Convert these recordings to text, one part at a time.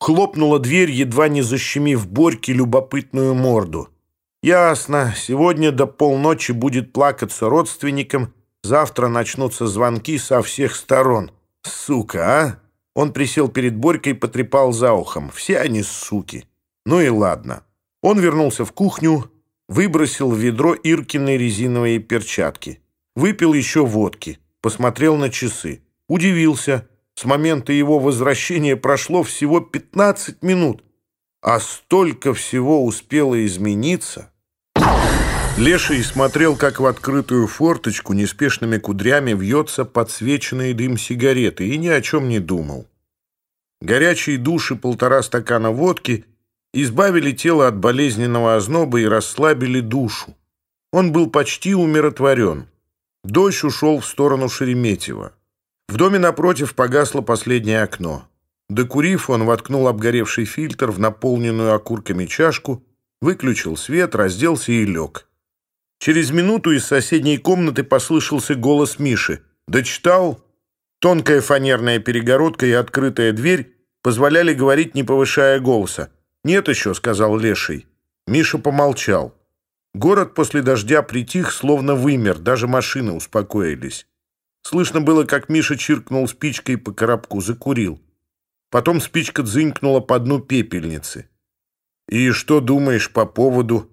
Хлопнула дверь, едва не защемив Борьке любопытную морду. Ясно, сегодня до полночи будет плакаться родственникам, завтра начнутся звонки со всех сторон. Сука, а? Он присел перед Борькой и потрепал за ухом. Все они суки. Ну и ладно. Он вернулся в кухню, выбросил в ведро Иркины резиновые перчатки. Выпил еще водки, посмотрел на часы. Удивился. С момента его возвращения прошло всего 15 минут. А столько всего успело измениться. Леший смотрел, как в открытую форточку неспешными кудрями вьется подсвеченный дым сигареты, и ни о чем не думал. Горячие души полтора стакана водки избавили тело от болезненного озноба и расслабили душу. Он был почти умиротворен. Дождь ушел в сторону Шереметьева. В доме напротив погасло последнее окно. Докурив, он воткнул обгоревший фильтр в наполненную окурками чашку, выключил свет, разделся и лег. Через минуту из соседней комнаты послышался голос Миши. «Дочитал?» Тонкая фанерная перегородка и открытая дверь позволяли говорить, не повышая голоса. «Нет еще», — сказал Леший. Миша помолчал. Город после дождя притих, словно вымер, даже машины успокоились. Слышно было, как Миша чиркнул спичкой по коробку, закурил. Потом спичка дзынькнула по дну пепельницы. «И что думаешь по поводу?»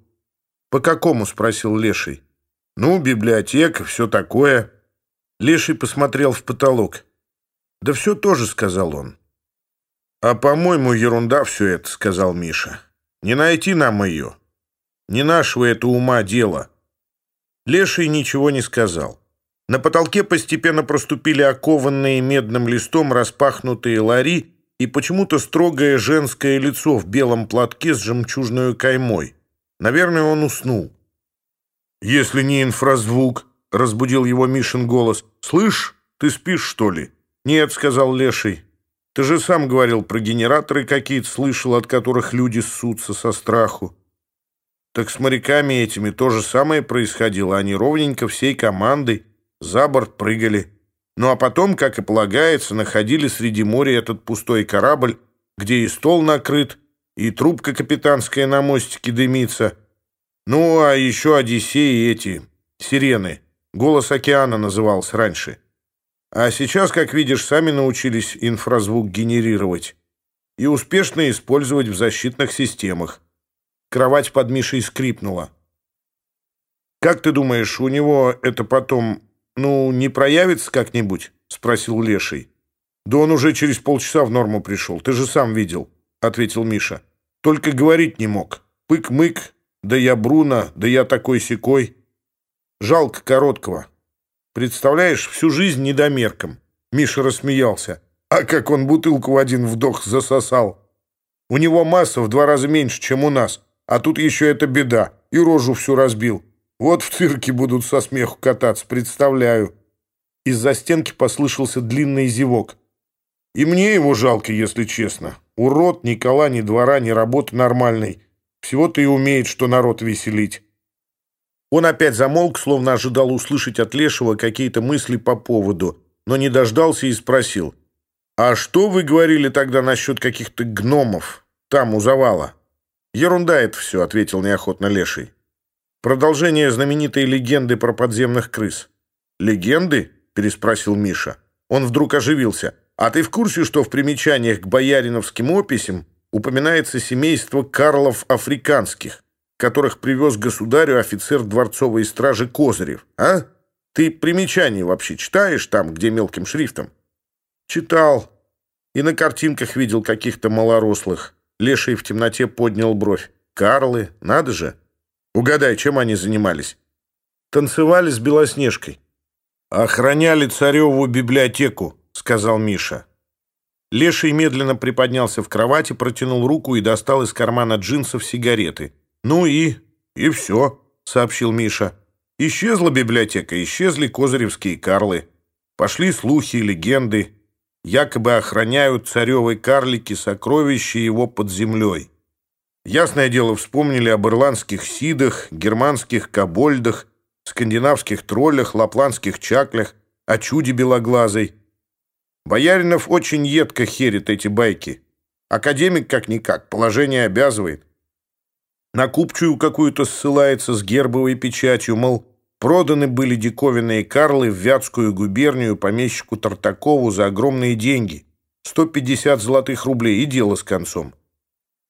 «По какому?» — спросил Леший. «Ну, библиотека, все такое». Леший посмотрел в потолок. «Да все тоже», — сказал он. «А, по-моему, ерунда все это», — сказал Миша. «Не найти нам ее. Не нашего это ума дело». Леший ничего не сказал. На потолке постепенно проступили окованные медным листом распахнутые лари и почему-то строгое женское лицо в белом платке с жемчужной каймой. Наверное, он уснул. «Если не инфразвук», — разбудил его Мишин голос. «Слышь, ты спишь, что ли?» «Нет», — сказал Леший. «Ты же сам говорил про генераторы какие-то, слышал, от которых люди ссутся со страху». Так с моряками этими то же самое происходило. Они ровненько всей командой за борт прыгали. Ну а потом, как и полагается, находили среди моря этот пустой корабль, где и стол накрыт, и трубка капитанская на мостике дымится. Ну, а еще Одиссеи эти, сирены. Голос океана назывался раньше. А сейчас, как видишь, сами научились инфразвук генерировать и успешно использовать в защитных системах. Кровать под Мишей скрипнула. «Как ты думаешь, у него это потом, «Ну, не проявится как-нибудь?» — спросил Леший. «Да он уже через полчаса в норму пришел, ты же сам видел», — ответил Миша. «Только говорить не мог. Пык-мык, да я Бруно, да я такой-сякой. Жалко короткого. Представляешь, всю жизнь недомерком». Миша рассмеялся. «А как он бутылку в один вдох засосал! У него масса в два раза меньше, чем у нас, а тут еще эта беда, и рожу всю разбил. Вот в цирке будут со смеху кататься, представляю. Из-за стенки послышался длинный зевок. И мне его жалко, если честно. Урод, ни кола, ни двора, ни работы нормальной. Всего-то и умеет, что народ веселить. Он опять замолк, словно ожидал услышать от Лешего какие-то мысли по поводу, но не дождался и спросил. «А что вы говорили тогда насчет каких-то гномов там, у завала?» «Ерунда это все», — ответил неохотно Леший. Продолжение знаменитой легенды про подземных крыс. Легенды? переспросил Миша. Он вдруг оживился. А ты в курсе, что в примечаниях к бояриновским описям упоминается семейство Карлов Африканских, которых привез государю офицер дворцовой стражи Козырев, а? Ты примечания вообще читаешь там, где мелким шрифтом? Читал. И на картинках видел каких-то малорослых. Леший в темноте поднял бровь. Карлы, надо же. Угадай, чем они занимались? Танцевали с Белоснежкой. Охраняли цареву библиотеку, сказал Миша. Леший медленно приподнялся в кровати, протянул руку и достал из кармана джинсов сигареты. «Ну и... и все», — сообщил Миша. «Исчезла библиотека, исчезли козыревские карлы. Пошли слухи и легенды. Якобы охраняют царевой карлики сокровища его под землей. Ясное дело, вспомнили об ирландских сидах, германских кобольдах, скандинавских троллях, лапландских чаклях, о чуде белоглазой. Бояринов очень едко херит эти байки. Академик как-никак, положение обязывает. На купчую какую-то ссылается с гербовой печатью, мол, проданы были диковинные карлы в Вятскую губернию помещику Тартакову за огромные деньги. 150 золотых рублей и дело с концом.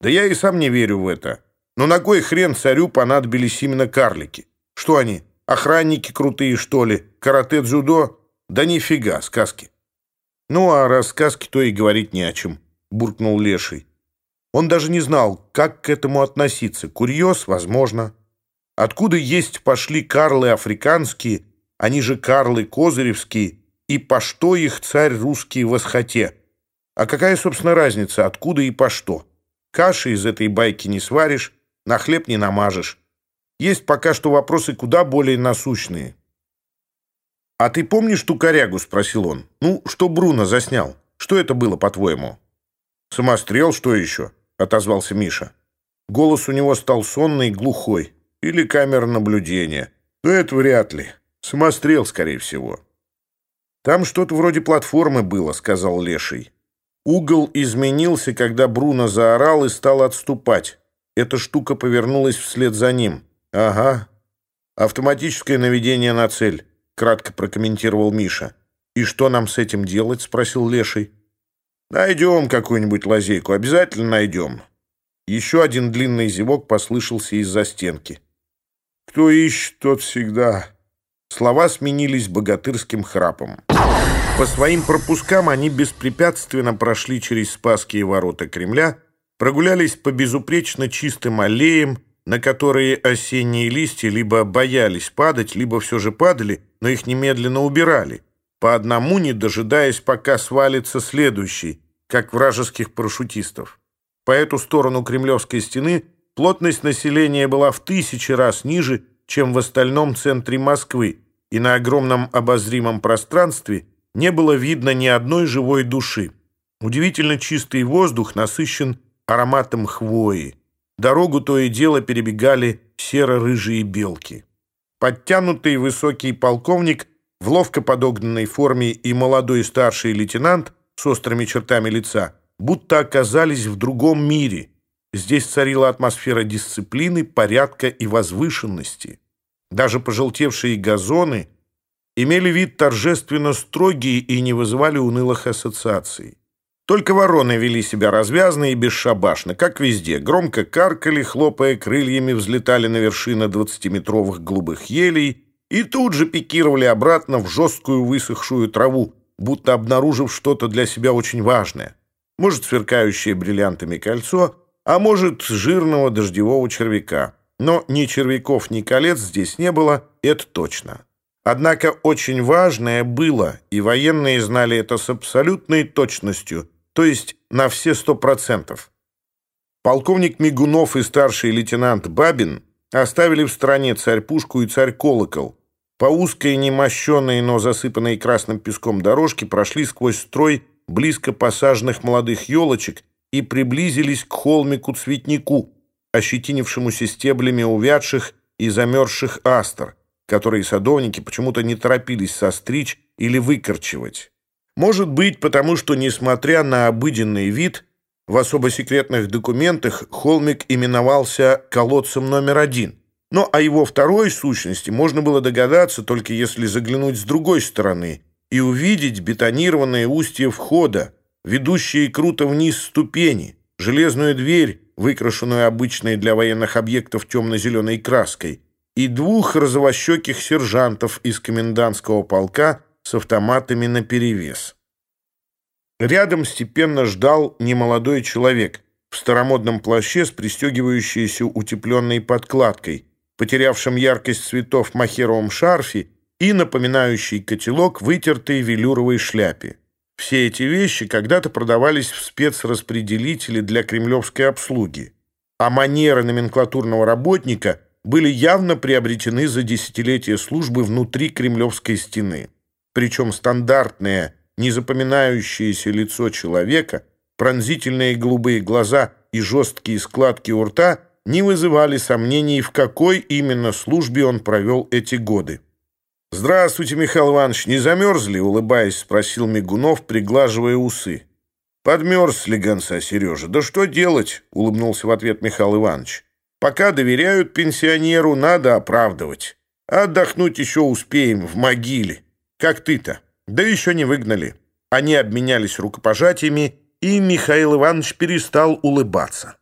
Да я и сам не верю в это. Но на кой хрен царю понадобились именно карлики? Что они, охранники крутые, что ли? Карате-дзюдо? Да нифига, сказки. Ну, а раз сказки, то и говорить не о чем, буркнул Леший. Он даже не знал, как к этому относиться. Курьез, возможно. Откуда есть пошли карлы африканские, они же карлы козыревские, и по что их царь русский восхоте? А какая, собственно, разница, откуда и по что? Каши из этой байки не сваришь, на хлеб не намажешь. Есть пока что вопросы куда более насущные. «А ты помнишь ту корягу?» — спросил он. «Ну, что Бруно заснял? Что это было, по-твоему?» «Самострел, что еще?» — отозвался Миша. Голос у него стал сонный и глухой. Или камера наблюдения. Но это вряд ли. Самострел, скорее всего. «Там что-то вроде платформы было», — сказал Леший. Угол изменился, когда Бруно заорал и стал отступать. Эта штука повернулась вслед за ним. «Ага. Автоматическое наведение на цель», — кратко прокомментировал Миша. «И что нам с этим делать?» — спросил Леший. «Найдем какую-нибудь лазейку. Обязательно найдем». Еще один длинный зевок послышался из-за стенки. «Кто ищет, тот всегда». Слова сменились богатырским храпом. По своим пропускам они беспрепятственно прошли через Спасские ворота Кремля, прогулялись по безупречно чистым аллеям, на которые осенние листья либо боялись падать, либо все же падали, но их немедленно убирали, по одному не дожидаясь, пока свалится следующий, как вражеских парашютистов. По эту сторону Кремлевской стены плотность населения была в тысячи раз ниже, чем в остальном центре Москвы, и на огромном обозримом пространстве – не было видно ни одной живой души. Удивительно чистый воздух насыщен ароматом хвои. Дорогу то и дело перебегали серо-рыжие белки. Подтянутый высокий полковник в ловко подогнанной форме и молодой старший лейтенант с острыми чертами лица будто оказались в другом мире. Здесь царила атмосфера дисциплины, порядка и возвышенности. Даже пожелтевшие газоны – имели вид торжественно строгий и не вызывали унылых ассоциаций. Только вороны вели себя развязно и бесшабашно, как везде. Громко каркали, хлопая крыльями, взлетали на вершины двадцатиметровых голубых елей и тут же пикировали обратно в жесткую высохшую траву, будто обнаружив что-то для себя очень важное. Может, сверкающее бриллиантами кольцо, а может, жирного дождевого червяка. Но ни червяков, ни колец здесь не было, это точно. Однако очень важное было, и военные знали это с абсолютной точностью, то есть на все сто процентов. Полковник Мигунов и старший лейтенант Бабин оставили в стороне царь-пушку и царь-колокол. По узкой, немощенной, но засыпанной красным песком дорожке прошли сквозь строй близко посаженных молодых елочек и приблизились к холмику-цветнику, ощетинившемуся стеблями увядших и замерзших астр которые садовники почему-то не торопились состричь или выкорчевать. Может быть, потому что, несмотря на обыденный вид, в особо секретных документах холмик именовался «колодцем номер один», но о его второй сущности можно было догадаться, только если заглянуть с другой стороны и увидеть бетонированное устье входа, ведущие круто вниз ступени, железную дверь, выкрашенную обычной для военных объектов темно-зеленой краской – и двух розовощеких сержантов из комендантского полка с автоматами наперевес. Рядом степенно ждал немолодой человек в старомодном плаще с пристегивающейся утепленной подкладкой, потерявшим яркость цветов махеровом шарфе и напоминающий котелок вытертой велюровой шляпе. Все эти вещи когда-то продавались в спецраспределителе для кремлевской обслуги, а манера номенклатурного работника – были явно приобретены за десятилетия службы внутри Кремлевской стены. Причем стандартное, незапоминающееся лицо человека, пронзительные голубые глаза и жесткие складки у рта не вызывали сомнений, в какой именно службе он провел эти годы. «Здравствуйте, Михаил Иванович, не замерзли?» — улыбаясь, спросил Мигунов, приглаживая усы. Подмерз слегонца Сережа. Да что делать? Улыбнулся в ответ Михаил Иванович. пока доверяют пенсионеру, надо оправдывать. Отдохнуть еще успеем в могиле. Как ты-то? Да еще не выгнали». Они обменялись рукопожатиями, и Михаил Иванович перестал улыбаться.